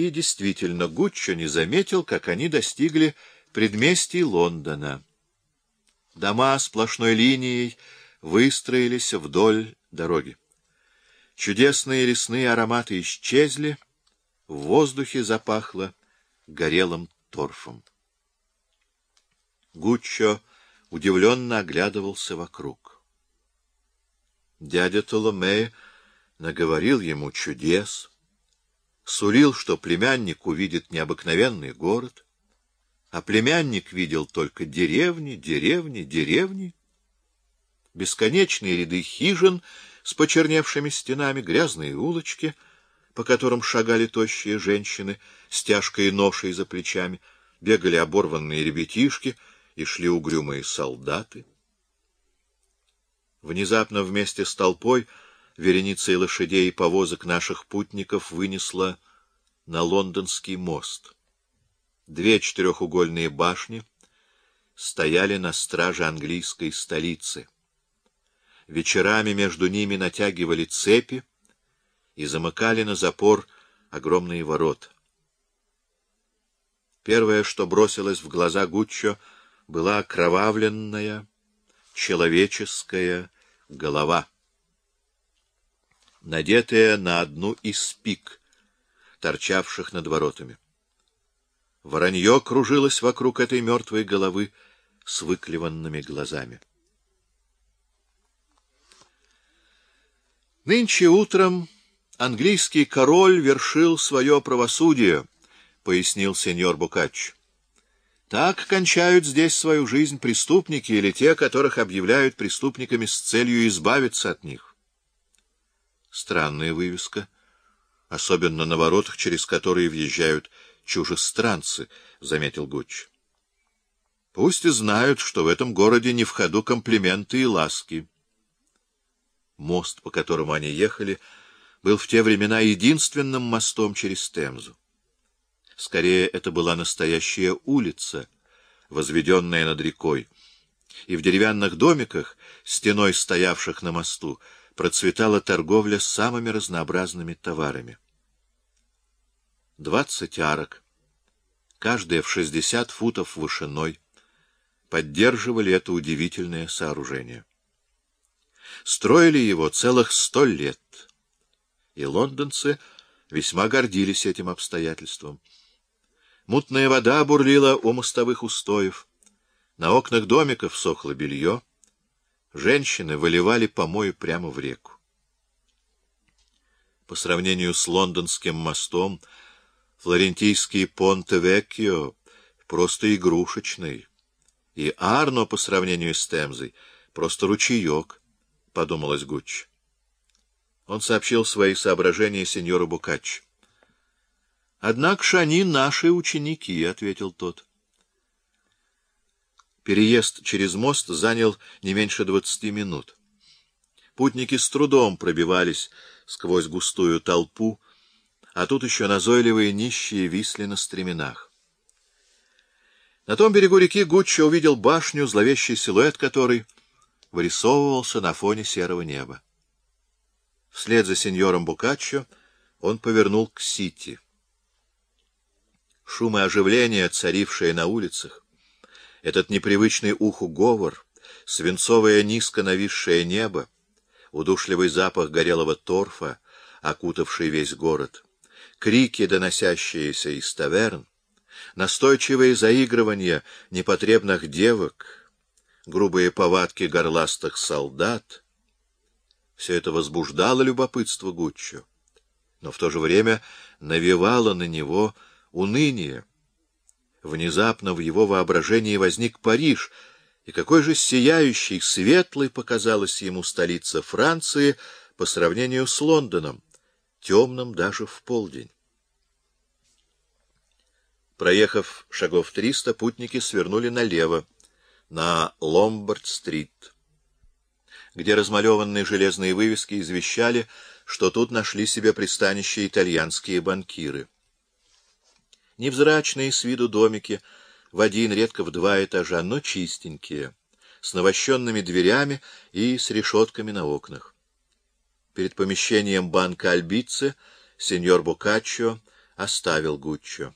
И действительно, Гуччо не заметил, как они достигли предместий Лондона. Дома сплошной линией выстроились вдоль дороги. Чудесные лесные ароматы исчезли, в воздухе запахло горелым торфом. Гуччо удивленно оглядывался вокруг. Дядя Толомей наговорил ему чудес, сулил, что племянник увидит необыкновенный город, а племянник видел только деревни, деревни, деревни, бесконечные ряды хижин с почерневшими стенами, грязные улочки, по которым шагали тощие женщины с тяжкой ношей за плечами, бегали оборванные ребятишки и шли угрюмые солдаты. Внезапно вместе с толпой вереницей лошадей и повозок наших путников вынесла на лондонский мост. Две четырехугольные башни стояли на страже английской столицы. Вечерами между ними натягивали цепи и замыкали на запор огромные ворота. Первое, что бросилось в глаза Гуччо, была окровавленная человеческая голова, надетая на одну из пик, торчавших над воротами. Воронье кружилось вокруг этой мертвой головы с выклеванными глазами. Нынче утром английский король вершил свое правосудие, — пояснил сеньор Букач. Так кончают здесь свою жизнь преступники или те, которых объявляют преступниками с целью избавиться от них. Странная вывеска, особенно на воротах, через которые въезжают чужестранцы, — заметил Гуч. Пусть и знают, что в этом городе не в ходу комплименты и ласки. Мост, по которому они ехали, был в те времена единственным мостом через Темзу. Скорее, это была настоящая улица, возведенная над рекой, и в деревянных домиках, стеной стоявших на мосту, процветала торговля с самыми разнообразными товарами. Двадцать арок, каждая в шестьдесят футов вышиной, поддерживали это удивительное сооружение. Строили его целых сто лет, и лондонцы весьма гордились этим обстоятельством. Мутная вода бурлила у мостовых устоев, на окнах домиков сохло белье, женщины выливали помои прямо в реку. По сравнению с лондонским мостом, флорентийский Понте-Веккио просто игрушечный, и Арно по сравнению с Темзой просто ручеек. — подумалось Гуч. Он сообщил свои соображения сеньору Букач. — Однако ж они наши ученики, — ответил тот. Переезд через мост занял не меньше двадцати минут. Путники с трудом пробивались сквозь густую толпу, а тут еще назойливые нищие висли на стременах. На том берегу реки Гуччо увидел башню, зловещий силуэт которой — вырисовывался на фоне серого неба. Вслед за сеньором Букаччо он повернул к Сити. Шум и оживление, царившие на улицах, этот непривычный уху говор, свинцовое низко нависшее небо, удушливый запах горелого торфа, окутавший весь город, крики, доносящиеся из таверн, настойчивые заигрывания непотребных девок — грубые повадки горластых солдат. Все это возбуждало любопытство Гуччо, но в то же время навевало на него уныние. Внезапно в его воображении возник Париж, и какой же сияющий, светлый показалась ему столица Франции по сравнению с Лондоном, темным даже в полдень. Проехав шагов триста, путники свернули налево на Ломбард-стрит, где размалеванные железные вывески извещали, что тут нашли себе пристанище итальянские банкиры. Невзрачные с виду домики, в один, редко в два этажа, но чистенькие, с навощенными дверями и с решетками на окнах. Перед помещением банка Альбицы сеньор Бокаччо оставил Гуччо.